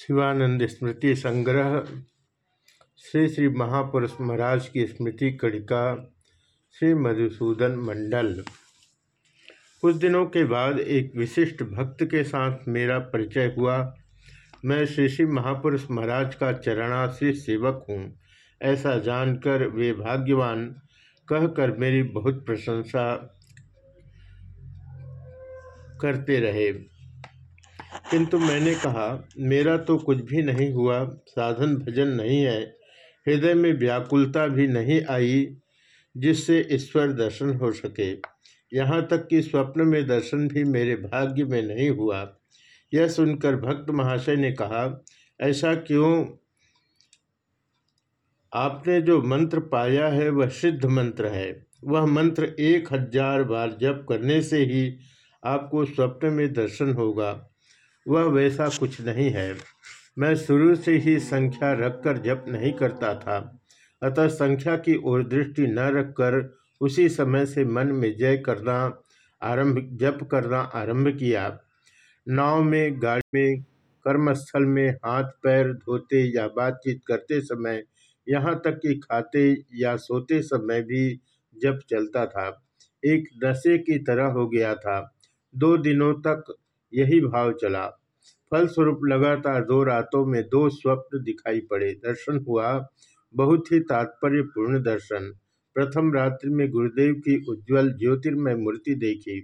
शिवानंद स्मृति संग्रह, श्री श्री महापुरुष महाराज की स्मृति कड़िका श्री मधुसूदन मंडल। कुछ दिनों के बाद एक विशिष्ट भक्त के साथ मेरा परिचय हुआ। मैं श्री श्री महापुरुष महाराज का चरणाश्री सेवक हूँ। ऐसा जानकर वे भाग्यवान, कहकर मेरी बहुत प्रशंसा करते रहे। किंतु मैंने कहा, मेरा तो कुछ भी नहीं हुआ, साधन भजन नहीं है, हृदय में व्याकुलता भी नहीं आई, जिससे ईश्वर दर्शन हो सके। यहाँ तक कि स्वप्न में दर्शन भी मेरे भाग्य में नहीं हुआ। यह सुनकर भक्त महाशय ने कहा, ऐसा क्यों? आपने जो मंत्र पाया है, वह सिद्ध मंत्र है। वह मंत्र एक हज़ार बार जप करने से ही आपको स्वप्न में दर्शन होगा। वह वैसा कुछ नहीं है। मैं शुरू से ही संख्या रखकर जप नहीं करता था। अतः संख्या की ओर दृष्टि न रखकर उसी समय से मन में जय करना आरंभ, जप करना आरंभ किया। नाव में, गाड़ी में, कर्मस्थल में हाथ पैर धोते या बातचीत करते समय, यहाँ तक कि खाते या सोते समय भी जप चलता था। एक नशे की तरह हो गया था। दो दिनों तक यही भाव चला। फलस्वरूप लगातार दो रातों में दो स्वप्न दिखाई पड़े। दर्शन हुआ। बहुत ही तात्पर्यपूर्ण दर्शन। प्रथम रात्रि में गुरुदेव की उज्ज्वल ज्योतिर्मय मूर्ति देखी।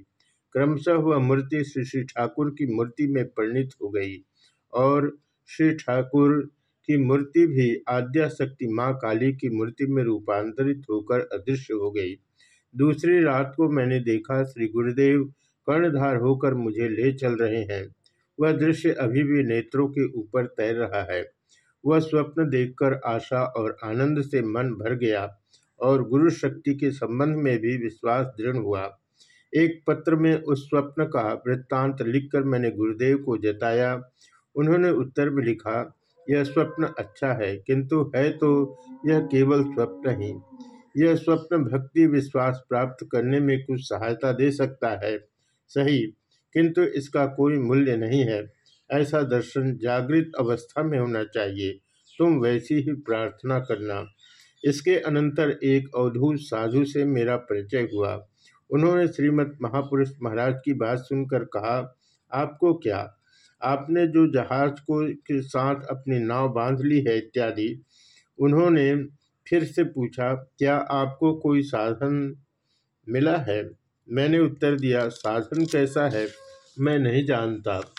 क्रमशः वह मूर्ति श्री श्री ठाकुर की मूर्ति में परिणित हो गई और श्री ठाकुर की मूर्ति भी आद्या शक्ति माँ काली की मूर्ति में रूपांतरित होकर अदृश्य हो गई। दूसरी रात को मैंने देखा श्री गुरुदेव कर्णधार होकर मुझे ले चल रहे हैं। वह दृश्य अभी भी नेत्रों के ऊपर तैर रहा है। वह स्वप्न देखकर आशा और आनंद से मन भर गया और गुरु शक्ति के संबंध में भी विश्वास दृढ़ हुआ। एक पत्र में उस स्वप्न का वृत्तांत लिखकर मैंने गुरुदेव को जताया। उन्होंने उत्तर में लिखा, यह स्वप्न अच्छा है, किंतु है तो यह केवल स्वप्न ही। यह स्वप्न भक्ति, विश्वास प्राप्त करने में कुछ सहायता दे सकता है। सही। किंतु इसका कोई मूल्य नहीं है। ऐसा दर्शन जागृत अवस्था में होना चाहिए। तुम वैसी ही प्रार्थना करना। इसके अनंतर एक अवधूत साधु से मेरा परिचय हुआ। उन्होंने श्रीमद महापुरुष महाराज की बात सुनकर कहा, आपको क्या? आपने जो जहाज़ को के साथ अपनी नाव बाँध ली है इत्यादि। उन्होंने फिर से पूछा, क्या आपको कोई साधन मिला है? मैंने उत्तर दिया, साधन कैसा है, मैं नहीं जानता।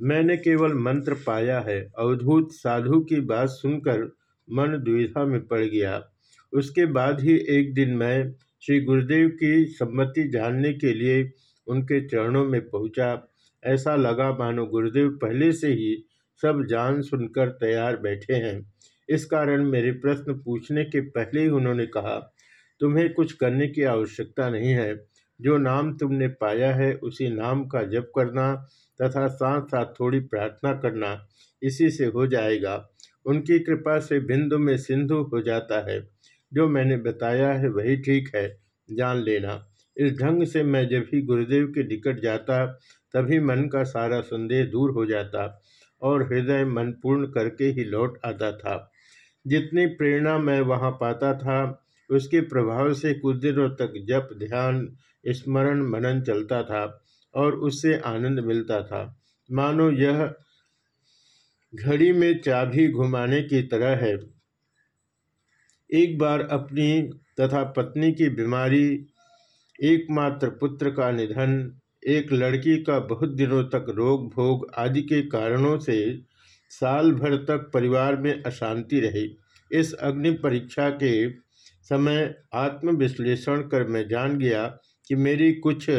मैंने केवल मंत्र पाया है। अवधूत साधु की बात सुनकर मन द्विधा में पड़ गया। उसके बाद ही एक दिन मैं श्री गुरुदेव की सम्मति जानने के लिए उनके चरणों में पहुँचा। ऐसा लगा मानो गुरुदेव पहले से ही सब जान सुनकर तैयार बैठे हैं। इस कारण मेरे प्रश्न पूछने के पहले ही उन्होंने कहा, तुम्हें कुछ करने की आवश्यकता नहीं है। जो नाम तुमने पाया है, उसी नाम का जप करना तथा साथ साथ थोड़ी प्रार्थना करना, इसी से हो जाएगा। उनकी कृपा से बिंदु में सिंधु हो जाता है। जो मैंने बताया है, वही ठीक है, जान लेना। इस ढंग से मैं जब भी गुरुदेव के निकट जाता, तभी मन का सारा संदेह दूर हो जाता और हृदय मन पूर्ण करके ही लौट आता था। जितनी प्रेरणा मैं वहाँ पाता था, उसके प्रभाव से कुछ दिनों तक जप, ध्यान स्मरण मनन चलता था और उससे आनंद मिलता था। मानो यह घड़ी में चाबी घुमाने की तरह है। एक बार अपनी तथा पत्नी की बीमारी, एकमात्र पुत्र का निधन, एक लड़की का बहुत दिनों तक रोग भोग आदि के कारणों से साल भर तक परिवार में अशांति रही। इस अग्नि परीक्षा के समय आत्मविश्लेषण कर मैं जान गया कि मेरी कुछ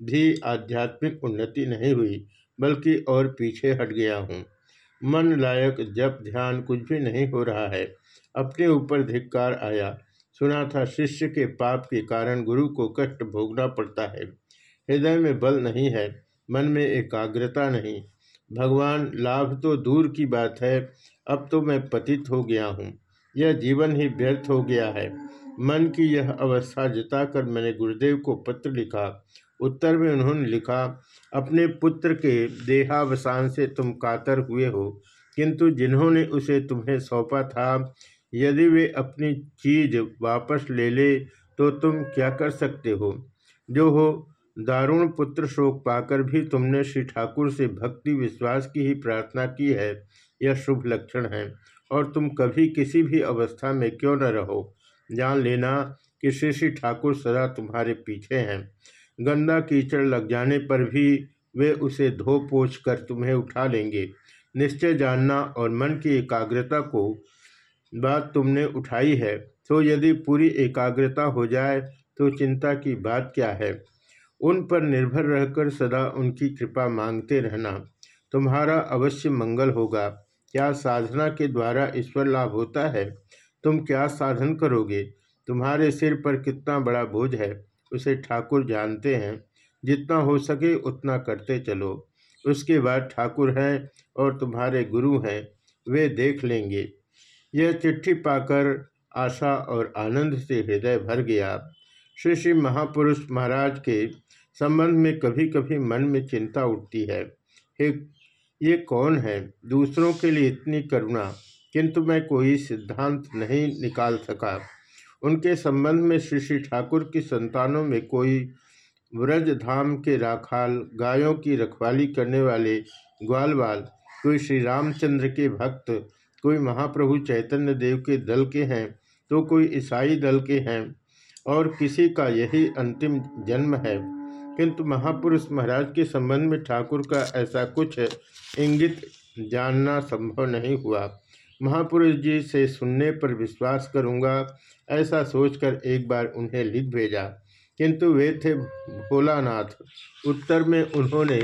भी आध्यात्मिक उन्नति नहीं हुई, बल्कि और पीछे हट गया हूँ। मन लायक जब ध्यान कुछ भी नहीं हो रहा है। अपने ऊपर धिक्कार आया। सुना था शिष्य के पाप के कारण गुरु को कष्ट भोगना पड़ता है। हृदय में बल नहीं है, मन में एकाग्रता नहीं। भगवान, लाभ तो दूर की बात है, अब तो मैं पतित हो गया हूँ। यह जीवन ही व्यर्थ हो गया है। मन की यह अवस्था जताकर मैंने गुरुदेव को पत्र लिखा। उत्तर में उन्होंने लिखा, अपने पुत्र के देहावसान से तुम कातर हुए हो, किंतु जिन्होंने उसे तुम्हें सौंपा था, यदि वे अपनी चीज़ वापस ले ले तो तुम क्या कर सकते हो? जो हो, दारुण पुत्र शोक पाकर भी तुमने श्री ठाकुर से भक्ति विश्वास की ही प्रार्थना की है, यह शुभ लक्षण है। और तुम कभी किसी भी अवस्था में क्यों न रहो? जान लेना कि श्री श्री ठाकुर सदा तुम्हारे पीछे हैं। गंदा कीचड़ लग जाने पर भी वे उसे धो पोछ कर तुम्हें उठा लेंगे। निश्चय जानना और मन की एकाग्रता को बात तुमने उठाई है। तो यदि पूरी एकाग्रता हो जाए तो चिंता की बात क्या है? उन पर निर्भर रहकर सदा उनकी कृपा मांगते रहना। तुम्हारा अवश्य मंगल होगा। क्या साधना के द्वारा ईश्वर लाभ होता है? तुम क्या साधन करोगे? तुम्हारे सिर पर कितना बड़ा बोझ है, उसे ठाकुर जानते हैं। जितना हो सके उतना करते चलो। उसके बाद ठाकुर हैं और तुम्हारे गुरु हैं, वे देख लेंगे। यह चिट्ठी पाकर आशा और आनंद से हृदय भर गया। श्री श्री महापुरुष महाराज के संबंध में कभी कभी मन में चिंता उठती है। हे, ये कौन है? दूसरों के लिए इतनी करुणा। किंतु मैं कोई सिद्धांत नहीं निकाल सका। उनके संबंध में श्री श्री ठाकुर की संतानों में कोई व्रज धाम के राखाल, गायों की रखवाली करने वाले ग्वालवाल, कोई श्री रामचंद्र के भक्त, कोई महाप्रभु चैतन्य देव के दल के हैं तो कोई ईसाई दल के हैं, और किसी का यही अंतिम जन्म है। किंतु महापुरुष महाराज के संबंध में ठाकुर का ऐसा कुछ इंगित जानना संभव नहीं हुआ। महापुरुष जी से सुनने पर विश्वास करूँगा, ऐसा सोचकर एक बार उन्हें लिख भेजा। किंतु वे थे भोलानाथ। उत्तर में उन्होंने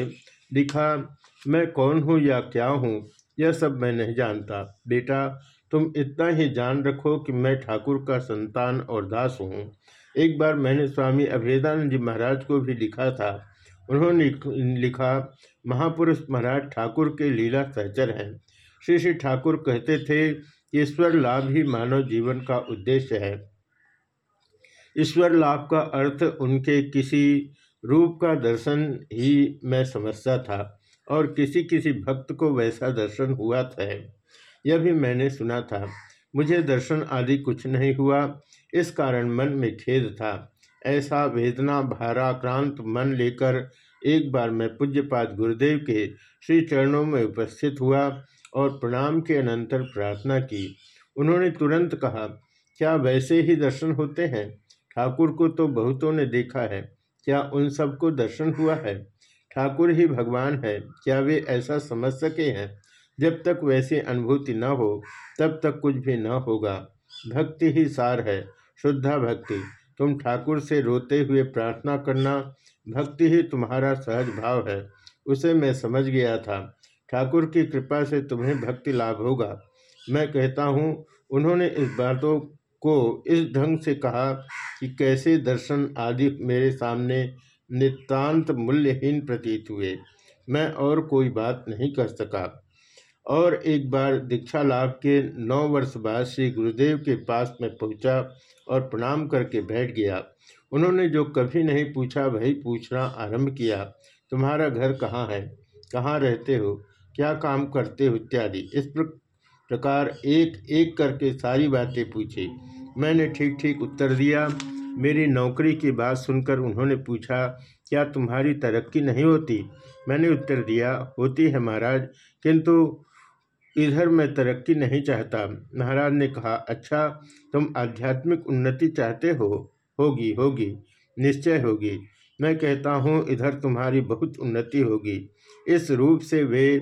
लिखा, मैं कौन हूँ या क्या हूँ? यह सब मैं नहीं जानता। बेटा, तुम इतना ही जान रखो कि मैं ठाकुर का संतान और दास हूँ एक बार मैंने स्वामी अभेदानंद जी महाराज को भी लिखा था। उन्होंने लिखा महापुरुष महाराज ठाकुर के लीला सहचर हैं। श्री श्री ठाकुर कहते थे, ईश्वर लाभ ही मानव जीवन का उद्देश्य है। ईश्वर लाभ का अर्थ उनके किसी रूप का दर्शन ही मैं समझता था, और किसी किसी भक्त को वैसा दर्शन हुआ था। यह भी मैंने सुना था। मुझे दर्शन आदि कुछ नहीं हुआ। इस कारण मन में खेद था। ऐसा वेदना, भाराक्रांत मन लेकर एक बार मैं पूज्यपाद गुरुदेव के श्री चरणों में उपस्थित हुआ। और प्रणाम के अनंतर प्रार्थना की। उन्होंने तुरंत कहा, क्या वैसे ही दर्शन होते हैं? ठाकुर को तो बहुतों ने देखा है। क्या उन सबको दर्शन हुआ है? ठाकुर ही भगवान है। क्या वे ऐसा समझ सके हैं? जब तक वैसी अनुभूति न हो, तब तक कुछ भी न होगा। भक्ति ही सार है। शुद्धा भक्ति। तुम ठाकुर से रोते हुए प्रार्थना करना, भक्ति ही तुम्हारा सहज भाव है। उसे मैं समझ गया था। ठाकुर की कृपा से तुम्हें भक्ति लाभ होगा। मैं कहता हूँ, उन्होंने इस बातों को इस ढंग से कहा कि कैसे दर्शन आदि मेरे सामने नितांत मूल्यहीन प्रतीत हुए। मैं और कोई बात नहीं कर सका। और एक बार दीक्षा लाभ के नौ वर्ष बाद श्री गुरुदेव के पास में पहुँचा और प्रणाम करके बैठ गया। उन्होंने जो कभी नहीं पूछा, वही पूछना आरंभ किया, तुम्हारा घर कहाँ है? कहाँ रहते हो? क्या काम करते हो इत्यादि। इस प्रकार एक एक करके सारी बातें पूछी। मैंने ठीक ठीक उत्तर दिया। मेरी नौकरी की बात सुनकर उन्होंने पूछा, क्या तुम्हारी तरक्की नहीं होती? मैंने उत्तर दिया, होती है महाराज, किंतु इधर मैं तरक्की नहीं चाहता। महाराज ने कहा अच्छा तुम आध्यात्मिक उन्नति चाहते हो, होगी होगी, निश्चय होगी। मैं कहता हूँ, इधर तुम्हारी बहुत उन्नति होगी। इस रूप से वे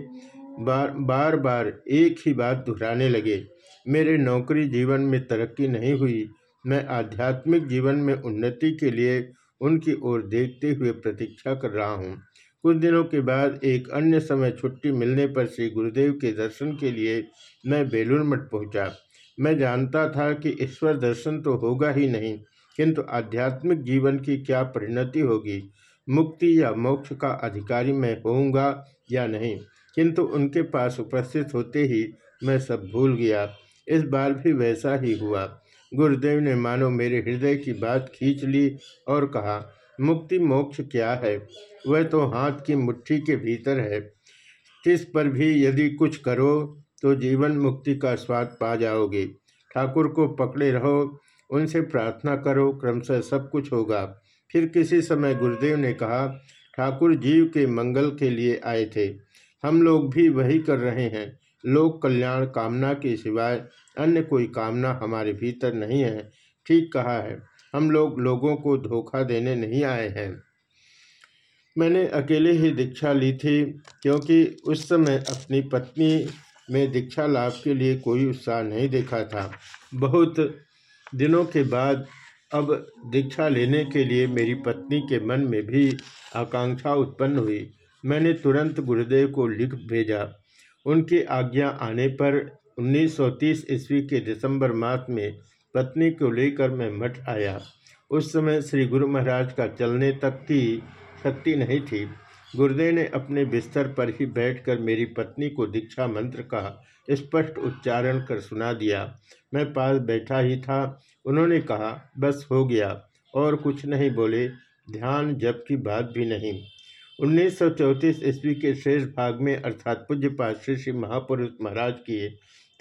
बार बार बार एक ही बात दोहराने लगे, मेरे नौकरी जीवन में तरक्की नहीं हुई। मैं आध्यात्मिक जीवन में उन्नति के लिए उनकी ओर देखते हुए प्रतीक्षा कर रहा हूँ। कुछ दिनों के बाद एक अन्य समय छुट्टी मिलने पर श्री गुरुदेव के दर्शन के लिए मैं बेलूर मठ पहुँचा। मैं जानता था कि ईश्वर दर्शन तो होगा ही नहीं, किंतु आध्यात्मिक जीवन की क्या परिणति होगी? मुक्ति या मोक्ष का अधिकारी मैं होऊँगा या नहीं? किंतु उनके पास उपस्थित होते ही मैं सब भूल गया। इस बार भी वैसा ही हुआ। गुरुदेव ने मानो मेरे हृदय की बात खींच ली और कहा, मुक्ति मोक्ष क्या है? वह तो हाथ की मुट्ठी के भीतर है। तिस पर भी यदि कुछ करो तो जीवन मुक्ति का स्वाद पा जाओगे। ठाकुर को पकड़े रहो, उनसे प्रार्थना करो, क्रमशः सब कुछ होगा। फिर किसी समय गुरुदेव ने कहा, ठाकुर जीव के मंगल के लिए आए थे। हम लोग भी वही कर रहे हैं। लोक कल्याण कामना के सिवाय अन्य कोई कामना हमारे भीतर नहीं है। ठीक कहा है। हम लोग लोगों को धोखा देने नहीं आए हैं। मैंने अकेले ही दीक्षा ली थी, क्योंकि उस समय अपनी पत्नी में दीक्षा लाभ के लिए कोई उत्साह नहीं देखा था। बहुत दिनों के बाद अब दीक्षा लेने के लिए मेरी पत्नी के मन में भी आकांक्षा उत्पन्न हुई। मैंने तुरंत गुरुदेव को लिख भेजा। उनकी आज्ञा आने पर 1930 ईस्वी के दिसंबर मास में पत्नी को लेकर मैं मठ आया। उस समय श्री गुरु महाराज का चलने तक की शक्ति नहीं थी। गुरुदेव ने अपने बिस्तर पर ही बैठकर मेरी पत्नी को दीक्षा मंत्र का स्पष्ट उच्चारण कर सुना दिया। मैं पास बैठा ही था। उन्होंने कहा, बस हो गया। और कुछ नहीं बोले। ध्यान जब की बात भी नहीं। उन्नीस सौ चौंतीस ईस्वी के शेष भाग में अर्थात पूज्यपात श्री श्री महापुरुष महाराज के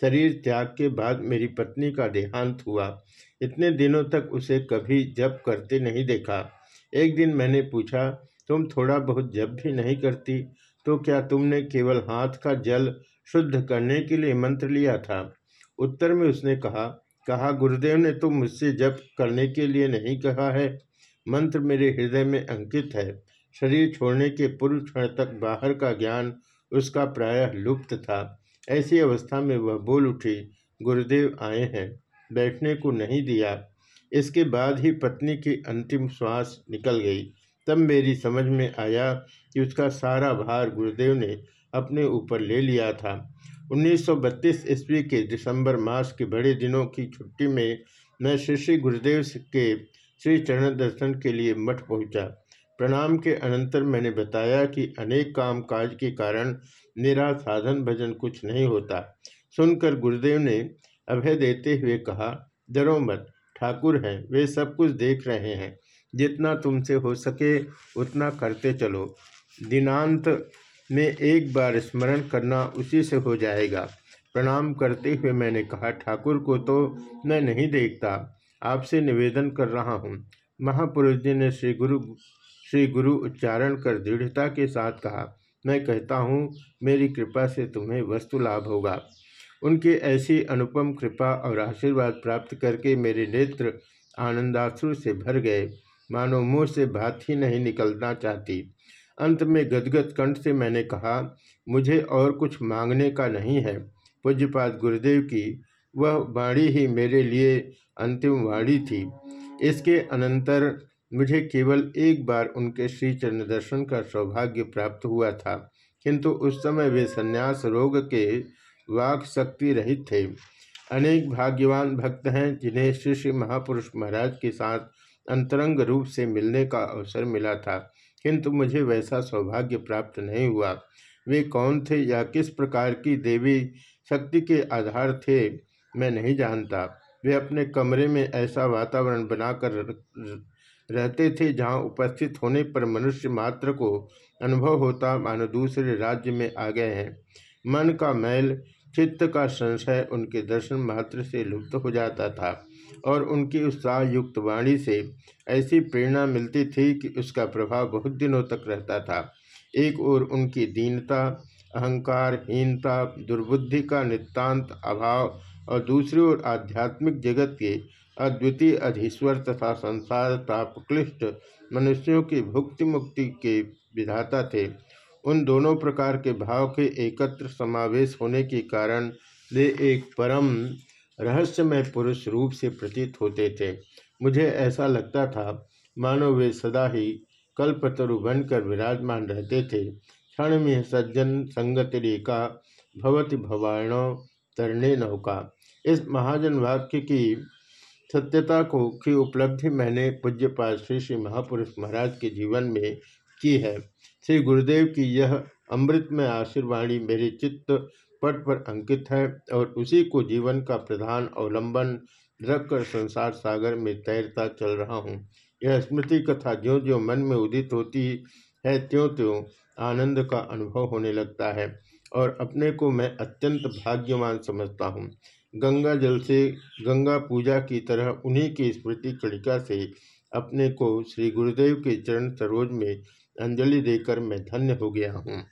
शरीर त्याग के बाद मेरी पत्नी का देहांत हुआ। इतने दिनों तक उसे कभी जप करते नहीं देखा। एक दिन मैंने पूछा तुम थोड़ा बहुत जब भी नहीं करती तो क्या तुमने केवल हाथ का जल शुद्ध करने के लिए मंत्र लिया था? उत्तर में उसने कहा कहा, गुरुदेव ने तुम मुझसे जप करने के लिए नहीं कहा है। मंत्र मेरे हृदय में अंकित है। शरीर छोड़ने के पूर्व क्षण तक बाहर का ज्ञान उसका प्रायः लुप्त था। ऐसी अवस्था में वह बोल उठी, गुरुदेव आए हैं, बैठने को नहीं दिया। इसके बाद ही पत्नी की अंतिम श्वास निकल गई। तब मेरी समझ में आया कि उसका सारा भार गुरुदेव ने अपने ऊपर ले लिया था। 1932 ईस्वी के दिसंबर मास के बड़े दिनों की छुट्टी में मैं श्री श्री गुरुदेव के श्री चरण दर्शन के लिए मठ पहुँचा। प्रणाम के अनंतर मैंने बताया कि अनेक काम काज के कारण मेरा साधन भजन कुछ नहीं होता। सुनकर गुरुदेव ने अभय देते हुए कहा, डरो मत, ठाकुर हैं, वे सब कुछ देख रहे हैं। जितना तुमसे हो सके उतना करते चलो। दिनांत में एक बार स्मरण करना उसी से हो जाएगा। प्रणाम करते हुए मैंने कहा, ठाकुर को तो मैं नहीं देखता, आपसे निवेदन कर रहा हूँ। महापुरुष जी ने श्री गुरु श्री गुरु उच्चारण कर दृढ़ता के साथ कहा, मैं कहता हूँ, मेरी कृपा से तुम्हें वस्तु लाभ होगा। उनकी ऐसी अनुपम कृपा और आशीर्वाद प्राप्त करके मेरे नेत्र आनंदाश्रु से भर गए। मानो मुँह से बात ही नहीं निकलना चाहती। अंत में गदगद कंठ से मैंने कहा, मुझे और कुछ मांगने का नहीं है। पूज्यपात गुरुदेव की, वह वाणी ही मेरे लिए अंतिम वाणी थी। इसके अनंतर मुझे केवल एक बार उनके श्री चरण दर्शन का सौभाग्य प्राप्त हुआ था, किंतु उस समय वे संन्यास रोग के वाक शक्ति रहित थे। अनेक भाग्यवान भक्त हैं जिन्हें श्री श्री महापुरुष महाराज के साथ अंतरंग रूप से मिलने का अवसर मिला था, किंतु मुझे वैसा सौभाग्य प्राप्त नहीं हुआ। वे कौन थे या किस प्रकार की देवी शक्ति के आधार थे, मैं नहीं जानता। वे अपने कमरे में ऐसा वातावरण बनाकर रहते थे जहाँ उपस्थित होने पर मनुष्य मात्र को अनुभव होता मानो दूसरे राज्य में आ गए हैं। मन का मैल चित्त का संशय उनके दर्शन मात्र से लुप्त हो जाता था और उनकी उत्साह युक्त वाणी से ऐसी प्रेरणा मिलती थी कि उसका प्रभाव बहुत दिनों तक रहता था। एक ओर उनकी दीनता अहंकार हीनता दुर्बुद्धि का नितांत अभाव और दूसरी ओर आध्यात्मिक जगत के अद्वितीय अधीश्वर तथा संसार तापक्लिष्ट मनुष्यों की भुक्ति मुक्ति के विधाता थे। उन दोनों प्रकार के भाव के एकत्र समावेश होने के कारण वे एक परम रहस्यमय पुरुष रूप से प्रतीत होते थे। मुझे ऐसा लगता था, मानो वे सदा ही कल्पतरु बनकर विराजमान रहते थे। क्षण में सज्जन संगति रेखा भवति भवाणो तरणे नौका। इस महाजन वाक्य की सत्यता को की उपलब्धि मैंने पूज्यपाल श्री श्री महापुरुष महाराज के जीवन में की है। श्री गुरुदेव की यह अमृत में आशीर्वाणी मेरे चित्त पट पर अंकित है और उसी को जीवन का प्रधान अवलंबन रखकर संसार सागर में तैरता चल रहा हूँ। यह स्मृति कथा ज्यो ज्यो मन में उदित होती है त्यों त्यों आनंद का अनुभव होने लगता है और अपने को मैं अत्यंत भाग्यवान समझता हूँ। गंगा जल से, गंगा पूजा की तरह उन्हीं की स्मृति कणिका से अपने को श्री गुरुदेव के चरण सरोज में अंजलि देकर मैं धन्य हो गया हूँ।